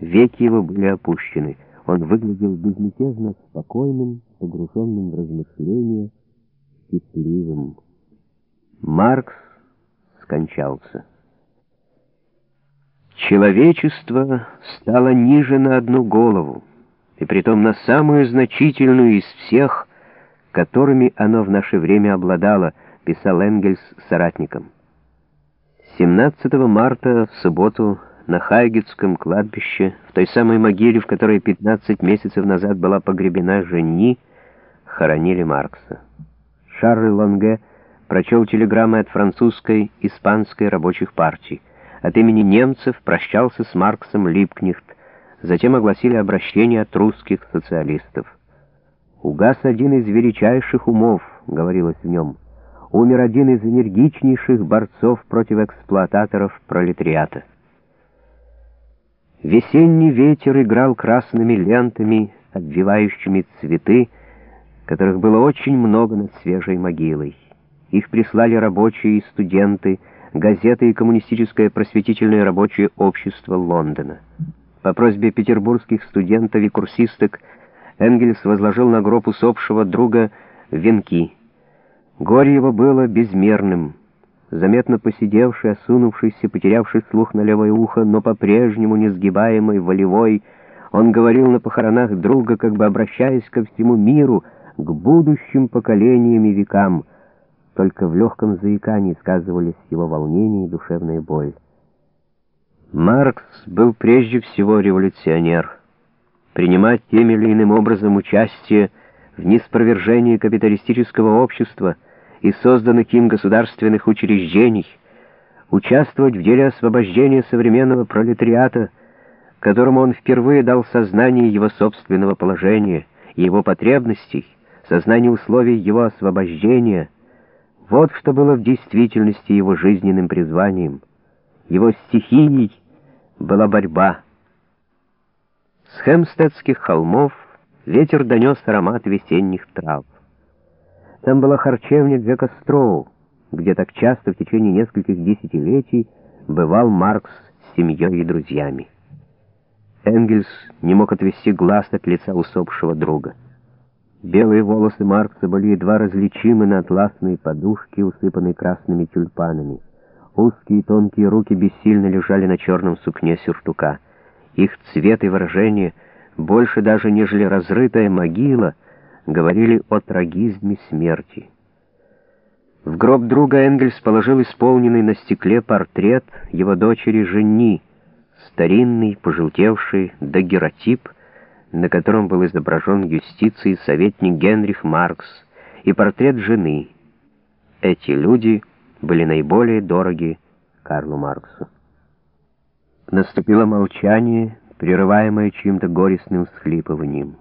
Веки его были опущены. Он выглядел безмятежно спокойным, погруженным в размышления, счастливым. Маркс скончался. Человечество стало ниже на одну голову, и притом на самую значительную из всех, которыми оно в наше время обладало, писал Энгельс соратникам. 17 марта в субботу на Хайгетском кладбище, в той самой могиле, в которой 15 месяцев назад была погребена Жени, хоронили Маркса. Шарль Лонге прочел телеграммы от французской, испанской рабочих партий. От имени немцев прощался с Марксом Липкнехт, затем огласили обращение от русских социалистов. «Угас один из величайших умов», — говорилось в нем, — «умер один из энергичнейших борцов против эксплуататоров пролетариата». Весенний ветер играл красными лентами, обвивающими цветы, которых было очень много над свежей могилой. Их прислали рабочие и студенты, газеты и коммунистическое просветительное рабочее общество Лондона. По просьбе петербургских студентов и курсисток Энгельс возложил на гроб усопшего друга венки. Горе его было безмерным заметно посидевший, осунувшийся, потерявший слух на левое ухо, но по-прежнему несгибаемый, волевой, он говорил на похоронах друга, как бы обращаясь ко всему миру, к будущим поколениям и векам. Только в легком заикании сказывались его волнение и душевная боль. Маркс был прежде всего революционер. Принимать тем или иным образом участие в неспровержении капиталистического общества — и созданных им государственных учреждений, участвовать в деле освобождения современного пролетариата, которому он впервые дал сознание его собственного положения, его потребностей, сознание условий его освобождения. Вот что было в действительности его жизненным призванием. Его стихией была борьба. С хемстедских холмов ветер донес аромат весенних трав. Там была харчевня Джека Строу, где так часто в течение нескольких десятилетий бывал Маркс с семьей и друзьями. Энгельс не мог отвести глаз от лица усопшего друга. Белые волосы Маркса были едва различимы на атласной подушке, усыпанной красными тюльпанами. Узкие тонкие руки бессильно лежали на черном сукне сюртука. Их цвет и выражение, больше даже, нежели разрытая могила — говорили о трагизме смерти. В гроб друга Энгельс положил исполненный на стекле портрет его дочери Жени, старинный, пожелтевший дагеротип, на котором был изображен юстицией советник Генрих Маркс, и портрет жены. Эти люди были наиболее дороги Карлу Марксу. Наступило молчание, прерываемое чьим-то горестным всхлипыванием.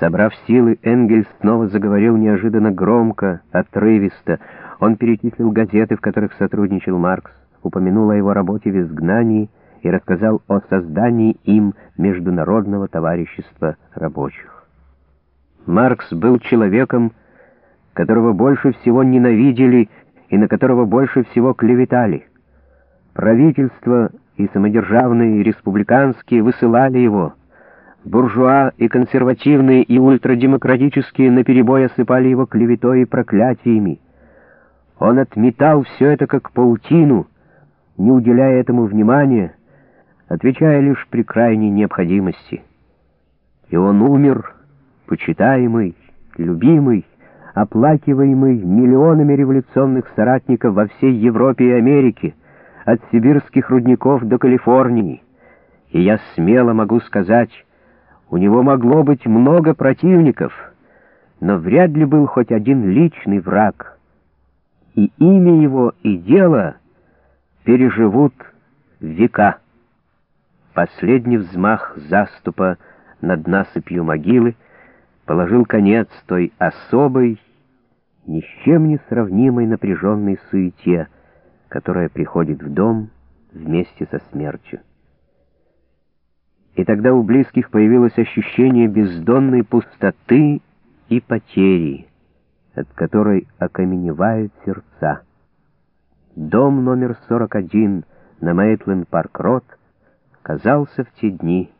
Собрав силы, Энгельс снова заговорил неожиданно громко, отрывисто. Он перечислил газеты, в которых сотрудничал Маркс, упомянул о его работе в изгнании и рассказал о создании им Международного товарищества рабочих. Маркс был человеком, которого больше всего ненавидели и на которого больше всего клеветали. Правительство и самодержавные, и республиканские высылали его — Буржуа и консервативные, и ультрадемократические наперебой осыпали его клеветой и проклятиями. Он отметал все это как паутину, не уделяя этому внимания, отвечая лишь при крайней необходимости. И он умер, почитаемый, любимый, оплакиваемый миллионами революционных соратников во всей Европе и Америке, от сибирских рудников до Калифорнии. И я смело могу сказать, у него могло быть много противников, но вряд ли был хоть один личный враг. И имя его, и дело переживут века. Последний взмах заступа над насыпью могилы положил конец той особой, ни с чем не сравнимой напряженной суете, которая приходит в дом вместе со смертью. И тогда у близких появилось ощущение бездонной пустоты и потери, от которой окаменевают сердца. Дом номер 41 на Мейтленд-Парк-Рот казался в те дни